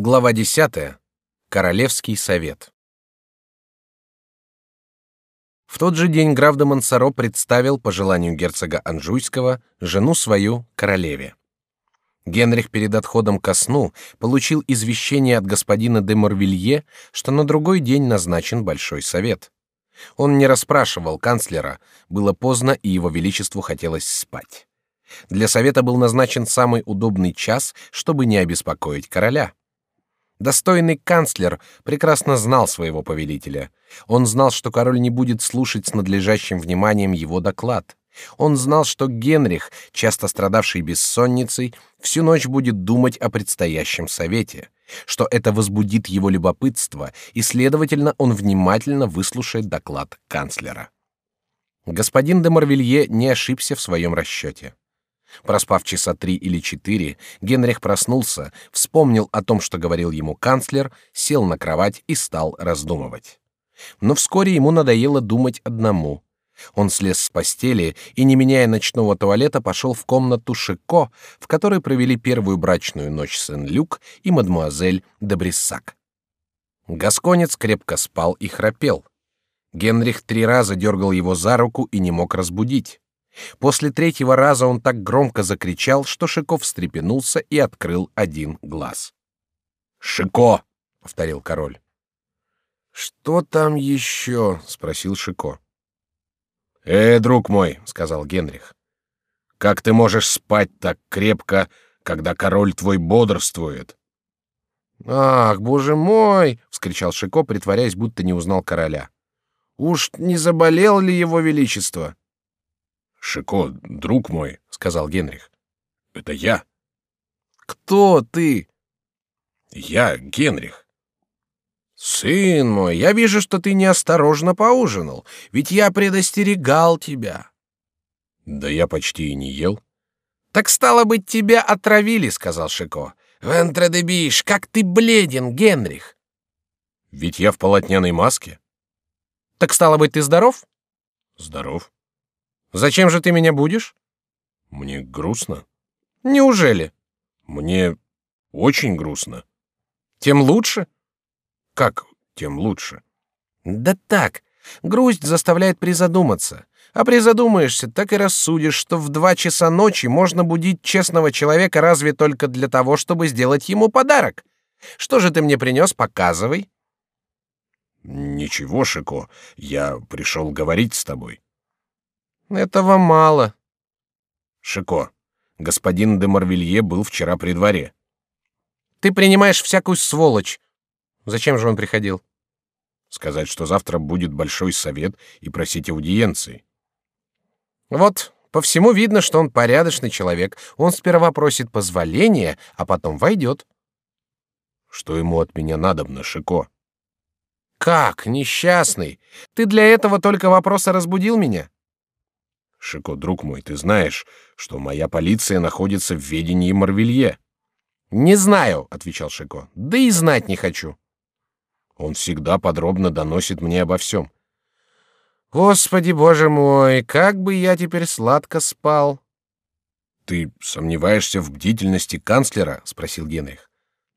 Глава 10. Королевский совет. В тот же день граф де Монсоро представил, по желанию герцога Анжуйского, жену свою королеве. Генрих перед отходом ко сну получил извещение от господина де Морвилье, что на другой день назначен большой совет. Он не расспрашивал канцлера, было поздно и его величеству хотелось спать. Для совета был назначен самый удобный час, чтобы не обеспокоить короля. Достойный канцлер прекрасно знал своего повелителя. Он знал, что король не будет слушать с надлежащим вниманием его доклад. Он знал, что Генрих, часто страдавший бессонницей, всю ночь будет думать о предстоящем совете, что это возбудит его любопытство, и, следовательно, он внимательно выслушает доклад канцлера. Господин де Морвилье не ошибся в своем расчете. Проспав часа три или четыре, Генрих проснулся, вспомнил о том, что говорил ему канцлер, сел на кровать и стал раздумывать. Но вскоре ему надоело думать одному. Он слез с постели и, не меняя ночного туалета, пошел в комнату Шико, в которой провели первую брачную ночь Сен-Люк и мадмуазель де Бриссак. Гасконец крепко спал и храпел. Генрих три раза дергал его за руку и не мог разбудить. После третьего раза он так громко закричал, что Шико встрепенулся и открыл один глаз. «Шико!» — повторил король. «Что там еще?» — спросил Шико. «Э, друг мой», — сказал Генрих, — «как ты можешь спать так крепко, когда король твой бодрствует?» «Ах, боже мой!» — вскричал Шико, притворяясь, будто не узнал короля. «Уж не заболел ли его величество?» Шико, друг мой, сказал Генрих. Это я. Кто ты? Я Генрих. Сын мой, я вижу, что ты неосторожно поужинал, ведь я предостерегал тебя. Да я почти и не ел. Так стало быть, тебя отравили, сказал Шико. Вентре де биш, как ты бледен, Генрих. Ведь я в полотняной маске. Так стало быть, ты здоров? Здоров. Зачем же ты меня будешь? Мне грустно. Неужели? Мне очень грустно. Тем лучше? Как тем лучше? Да так, грусть заставляет призадуматься. А призадумаешься, так и рассудишь, что в два часа ночи можно будить честного человека разве только для того, чтобы сделать ему подарок. Что же ты мне принес? Показывай. Ничего, Шико, я пришел говорить с тобой. Этого мало. Шико, господин де Марвилье был вчера при дворе. Ты принимаешь всякую сволочь. Зачем же он приходил? Сказать, что завтра будет большой совет и просить аудиенции. Вот, по всему видно, что он порядочный человек. Он сперва просит позволения, а потом войдет. Что ему от меня надобно, Шико? Как, несчастный? Ты для этого только вопроса разбудил меня? Шико, друг мой, ты знаешь, что моя полиция находится в ведении Марвилье. Не знаю, отвечал Шико. Да и знать не хочу. Он всегда подробно доносит мне обо всем. Господи, боже мой, как бы я теперь сладко спал. Ты сомневаешься в бдительности канцлера? спросил Генрих.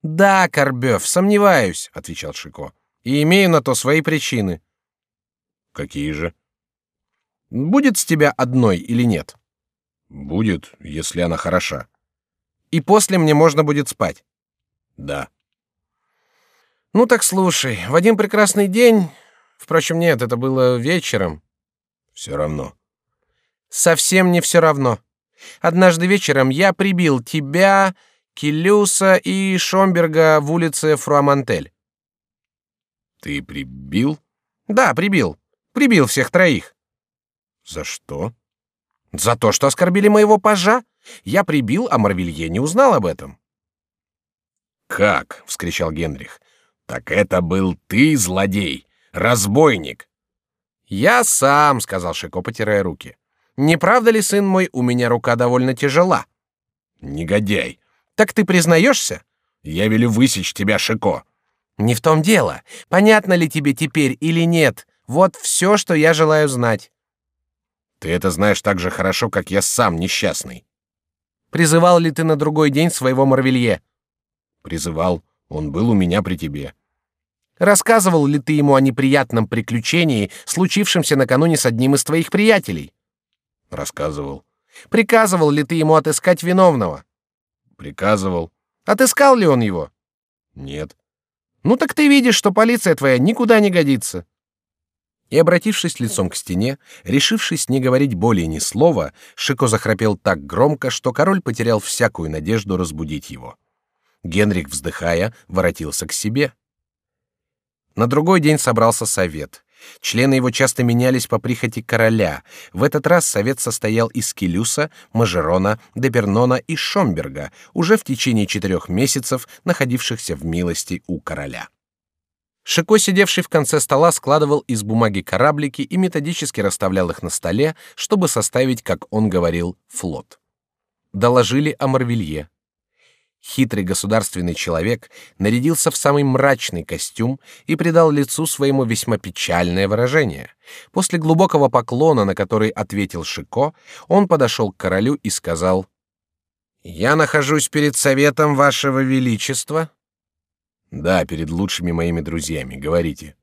Да, Корбев, сомневаюсь, отвечал Шико. И имею на то свои причины. Какие же? Будет с тебя одной или нет? Будет, если она хороша. И после мне можно будет спать. Да. Ну так слушай, в один прекрасный день, впрочем, нет, это было вечером. Все равно. Совсем не все равно. Однажды вечером я прибил тебя, Килюса и Шомберга в улице Фруамантель. Ты прибил? Да, прибил. Прибил всех троих. За что? За то, что оскорбили моего пажа. Я прибил, а Марвилье не узнал об этом. Как? вскричал Генрих. Так это был ты, злодей, разбойник. Я сам, сказал Шико, потирая руки. Не правда ли, сын мой, у меня рука довольно тяжела? Негодяй. Так ты признаешься? Я велю высечь тебя, Шико. Не в том дело. Понятно ли тебе теперь или нет? Вот все, что я желаю знать. Ты это знаешь так же хорошо, как я сам несчастный. Призывал ли ты на другой день своего Марвелье? Призывал. Он был у меня при тебе. Рассказывал ли ты ему о неприятном приключении, случившемся накануне с одним из твоих приятелей? Рассказывал. Приказывал ли ты ему отыскать виновного? Приказывал. Отыскал ли он его? Нет. Ну так ты видишь, что полиция твоя никуда не годится. И обратившись лицом к стене, решившись не говорить более ни слова, Шико захрапел так громко, что король потерял всякую надежду разбудить его. Генрих, вздыхая, воротился к себе. На другой день собрался совет. Члены его часто менялись по прихоти короля. В этот раз совет состоял из Келюса, Мажерона, Депернона и Шомберга, уже в течение четырех месяцев находившихся в милости у короля. Шико, сидевший в конце стола, складывал из бумаги кораблики и методически расставлял их на столе, чтобы составить, как он говорил, флот. Доложили о Марвилье. Хитрый государственный человек нарядился в самый мрачный костюм и придал лицу своему весьма печальное выражение. После глубокого поклона, на который ответил Шико, он подошел к королю и сказал: "Я нахожусь перед советом вашего величества". Да, перед лучшими моими друзьями. Говорите.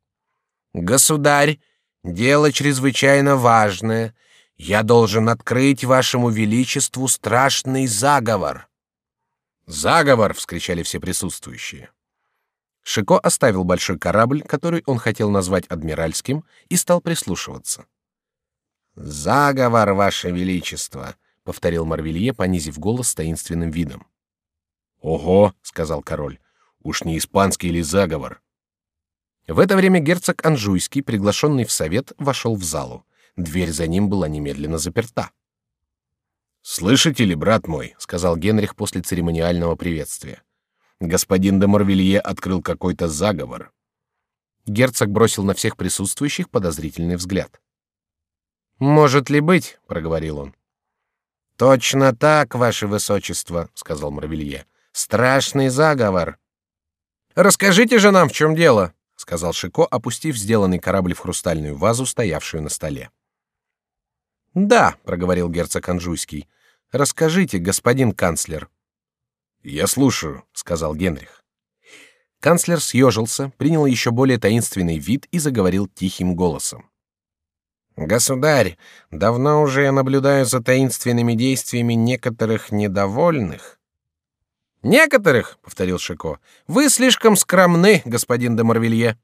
Государь, дело чрезвычайно важное. Я должен открыть вашему величеству страшный заговор. Заговор! – вскричали все присутствующие. Шико оставил большой корабль, который он хотел назвать адмиральским, и стал прислушиваться. Заговор, ваше величество, повторил Марвилье, понизив голос с таинственным видом. Ого, сказал король, уж не испанский ли заговор? В это время герцог Анжуйский, приглашенный в совет, вошел в залу. Дверь за ним была немедленно заперта. Слышите ли, брат мой, сказал Генрих после церемониального приветствия. Господин де Морвилье открыл какой-то заговор. Герцог бросил на всех присутствующих подозрительный взгляд. Может ли быть, проговорил он. Точно так, ваше высочество, сказал Морвилье. Страшный заговор. Расскажите же нам, в чем дело, сказал Шико, опустив сделанный корабль в хрустальную вазу, стоявшую на столе. Да, проговорил герцог Анжуйский. Расскажите, господин канцлер. Я слушаю, сказал Генрих. Канцлер съежился, принял еще более таинственный вид и заговорил тихим голосом. Государь, давно уже я наблюдаю за таинственными действиями некоторых недовольных. Некоторых, повторил Шико. Вы слишком скромны, господин де Морвилье.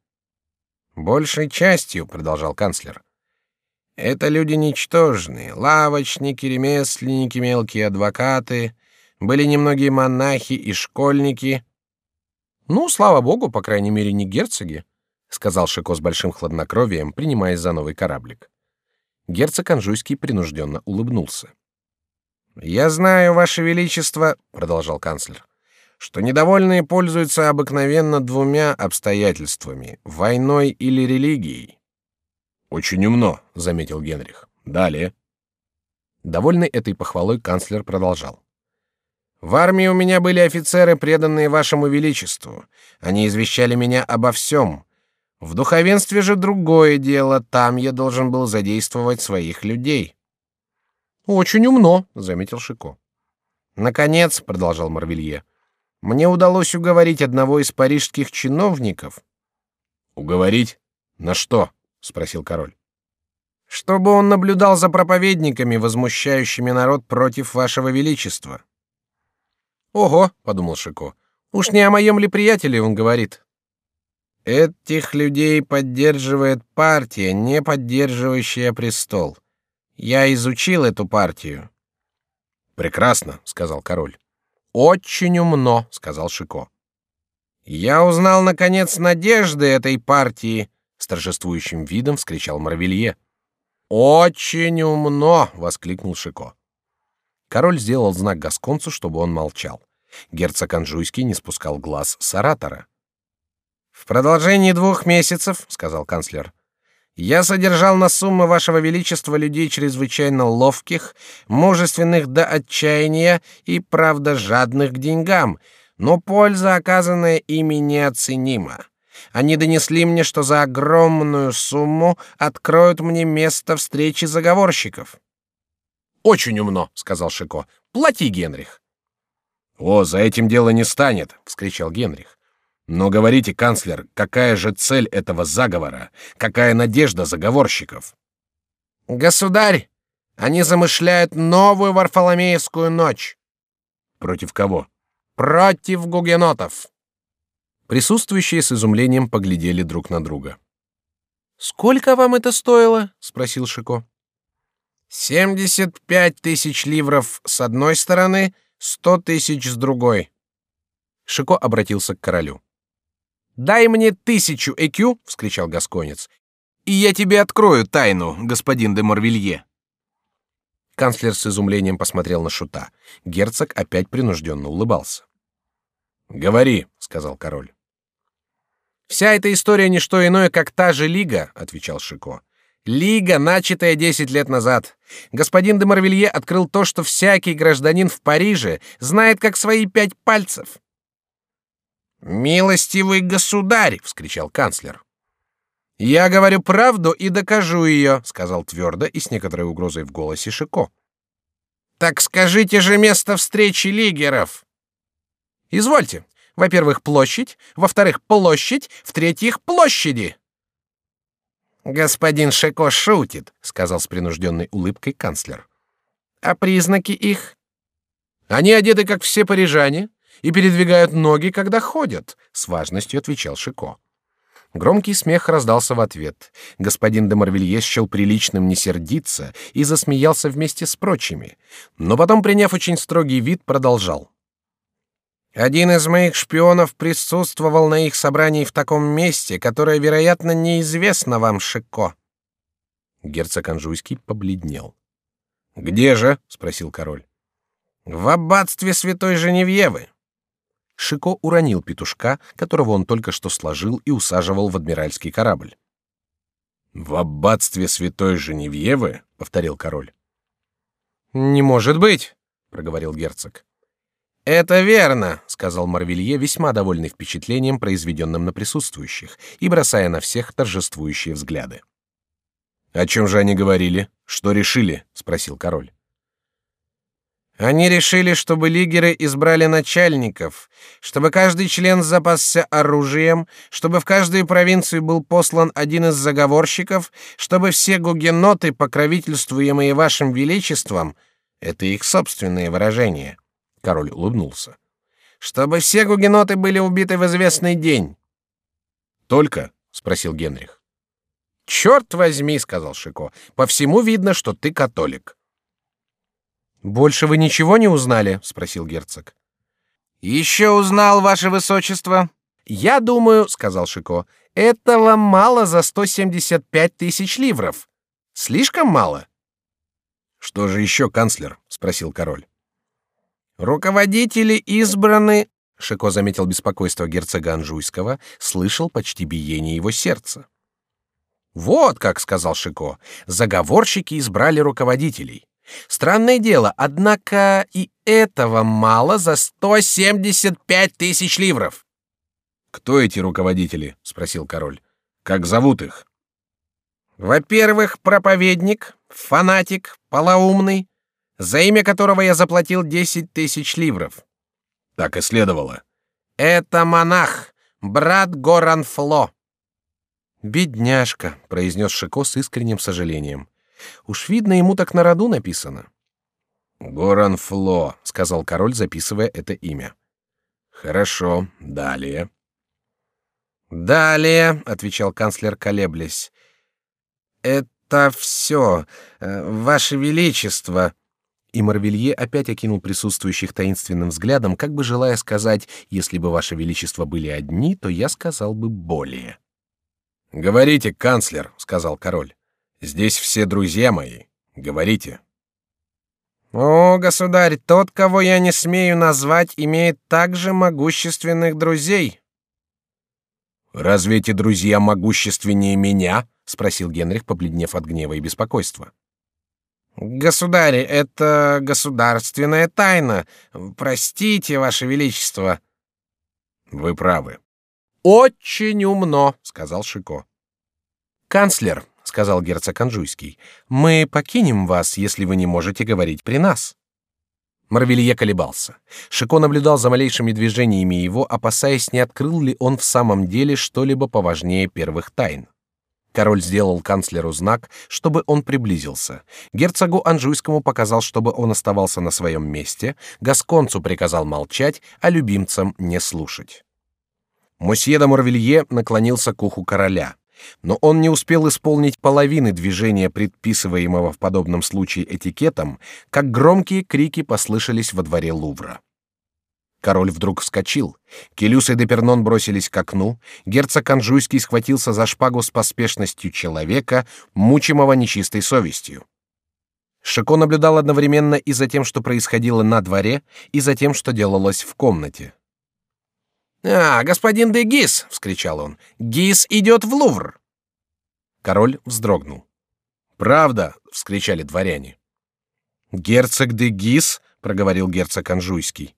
Большей частью, продолжал канцлер. Это люди ничтожные, лавочники, ремесленники, мелкие адвокаты, были немногие монахи и школьники. Ну, слава богу, по крайней мере, не герцоги, сказал Шико с большим хладнокровием, принимаясь за новый кораблик. Герцог Анжуйский принужденно улыбнулся. Я знаю, ваше величество, продолжал канцлер, что недовольные пользуются обыкновенно двумя обстоятельствами: войной или религией. Очень умно, заметил Генрих. Далее. Довольный этой похвалой, канцлер продолжал. В армии у меня были офицеры, преданные вашему величеству. Они извещали меня обо всем. В духовенстве же другое дело. Там я должен был задействовать своих людей. Очень умно, заметил Шико. Наконец, продолжал Марвилье, мне удалось уговорить одного из парижских чиновников. Уговорить? На что? спросил король. Чтобы он наблюдал за проповедниками, возмущающими народ против вашего величества. Ого, подумал Шико. Уж не о моем ли приятеле он говорит? Этих людей поддерживает партия, не поддерживающая престол. Я изучил эту партию. Прекрасно, сказал король. Очень умно, сказал Шико. Я узнал наконец надежды этой партии, с торжествующим видом вскричал Марвилье. Очень умно, воскликнул Шико. Король сделал знак гасконцу, чтобы он молчал. Герцог Анжуйский не спускал глаз с оратора. В продолжении двух месяцев, сказал канцлер, я содержал на суммы вашего величества людей чрезвычайно ловких, мужественных до отчаяния и правда жадных к деньгам, но польза, оказанная ими, неоценима. Они донесли мне, что за огромную сумму откроют мне место встречи заговорщиков. Очень умно, сказал Шико. Плати, Генрих. О, за этим дело не станет, вскричал Генрих. Но говорите, канцлер, какая же цель этого заговора? Какая надежда заговорщиков? Государь, они замышляют новую Варфоломеевскую ночь. Против кого? Против гугенотов. Присутствующие с изумлением поглядели друг на друга. Сколько вам это стоило? спросил Шико. Семьдесят пять тысяч ливров с одной стороны, сто тысяч с другой. Шико обратился к королю. Дай мне тысячу экю, вскричал гасконец, и я тебе открою тайну, господин де Морвилье. Канцлер с изумлением посмотрел на шута. Герцог опять принужденно улыбался. Говори, сказал король. Вся эта история не что иное, как та же лига, отвечал Шико. Лига, начатая десять лет назад. Господин де Марвилье открыл то, что всякий гражданин в Париже знает как свои пять пальцев. Милостивый государь, вскричал канцлер. Я говорю правду и докажу ее, сказал твердо и с некоторой угрозой в голосе Шико. Так скажите же место встречи лигеров. Извольте. Во-первых, площадь, во-вторых, площадь, в-третьих, площади. Господин Шико шутит, сказал с принужденной улыбкой канцлер. А признаки их? Они одеты как все парижане и передвигают ноги, когда ходят, с важностью отвечал Шико. Громкий смех раздался в ответ. Господин де Марвилье счел приличным не сердиться и засмеялся вместе с прочими, но потом, приняв очень строгий вид, продолжал. Один из моих шпионов присутствовал на их собрании в таком месте, которое, вероятно, неизвестно вам, Шико. Герцог Анжуйский побледнел. Где же? – спросил король. В аббатстве Святой Женевьевы. Шико уронил петушка, которого он только что сложил и усаживал в адмиральский корабль. В аббатстве Святой Женевьевы, повторил король. Не может быть, проговорил герцог. Это верно, сказал Марвилье, весьма довольный впечатлением, произведенным на присутствующих, и бросая на всех торжествующие взгляды. О чем же они говорили? Что решили? спросил король. Они решили, чтобы лигеры избрали начальников, чтобы каждый член запасся оружием, чтобы в каждую провинцию был послан один из заговорщиков, чтобы все гугеноты, покровительствуемые вашим величеством, это их собственные выражения. Король улыбнулся. Чтобы все гугеноты были убиты в известный день. Только, спросил Генрих. Черт возьми, сказал Шико. По всему видно, что ты католик. Больше вы ничего не узнали? спросил герцог. Еще узнал, ваше высочество. Я думаю, сказал Шико, этого мало за сто семьдесят пять тысяч ливров. Слишком мало. Что же еще, канцлер? спросил король. Руководители избраны. Шико заметил беспокойство герцога Анжуйского, слышал почти биение его сердца. Вот как сказал Шико, заговорщики избрали руководителей. Странное дело, однако и этого мало за сто семьдесят пять тысяч ливров. Кто эти руководители? – спросил король. Как зовут их? Во-первых, проповедник, фанатик, полоумный, за имя которого я заплатил десять тысяч ливров. Так и следовало. Это монах, брат Горанфло. Бедняжка, произнес Шико с искренним сожалением. Уж видно, ему так на роду написано. Горанфло, сказал король, записывая это имя. Хорошо, далее. Далее, отвечал канцлер, колеблясь. Это все, э, ваше величество. И Марвелье опять окинул присутствующих таинственным взглядом, как бы желая сказать: если бы ваше величество были одни, то я сказал бы более. Говорите, канцлер, сказал король. Здесь все друзья мои. Говорите. О, государь, тот, кого я не смею назвать, имеет также могущественных друзей. Разве эти друзья могущественнее меня? спросил Генрих, побледнев от гнева и беспокойства. Государь, это государственная тайна. Простите, ваше величество. Вы правы. Очень умно, сказал Шико. Канцлер, сказал герцог Анжуйский. Мы покинем вас, если вы не можете говорить при нас. Марвелье колебался. Шико наблюдал за малейшими движениями его, опасаясь, не открыл ли он в самом деле что-либо поважнее первых тайн. Король сделал канцлеру знак, чтобы он приблизился. Герцогу Анжуйскому показал, чтобы он оставался на своем месте. Гасконцу приказал молчать, а любимцам не слушать. Мосье де Морвилье наклонился к уху короля, но он не успел исполнить половины движения, предписываемого в подобном случае этикетом, как громкие крики послышались во дворе Лувра. Король вдруг вскочил. Келюс и Депернон бросились к окну. Герцог Анжуйский схватился за шпагу с поспешностью человека, мучимого нечистой совестью. Шико наблюдал одновременно и за тем, что происходило на дворе, и за тем, что делалось в комнате. «А, господин де Гис!» — вскричал он. «Гис идет в Лувр!» Король вздрогнул. «Правда!» — вскричали дворяне. «Герцог де Гис!» — проговорил герцог Анжуйский.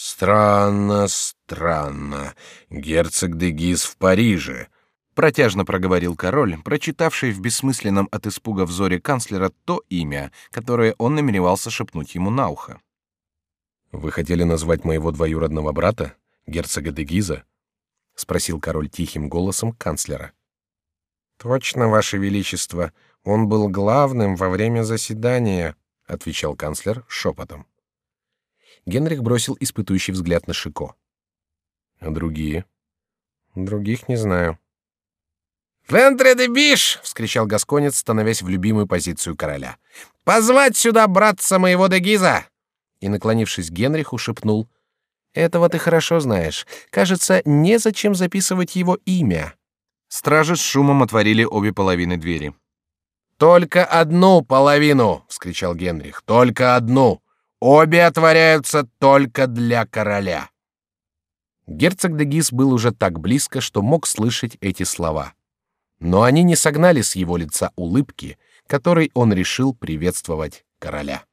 Странно, странно. Герцог де Гиз в Париже. Протяжно проговорил король, прочитавший в бессмысленном от испуга взоре канцлера то имя, которое он намеревался шепнуть ему на ухо. Вы хотели назвать моего двоюродного брата, герцога де Гиза? спросил король тихим голосом канцлера. Точно, ваше величество, он был главным во время заседания, отвечал канцлер шепотом. Генрих бросил испытующий взгляд на Шико. А другие? Других не знаю. «Вентре де Биш!» — вскричал гасконец, становясь в любимую позицию короля. «Позвать сюда братца моего Дегиза!» И, наклонившись к Генриху, шепнул. «Этого ты хорошо знаешь. Кажется, незачем записывать его имя». Стражи с шумом отворили обе половины двери. «Только одну половину!» — вскричал Генрих. «Только одну! Обе отворяются только для короля. Герцог де Гис был уже так близко, что мог слышать эти слова. Но они не согнали с его лица улыбки, которой он решил приветствовать короля.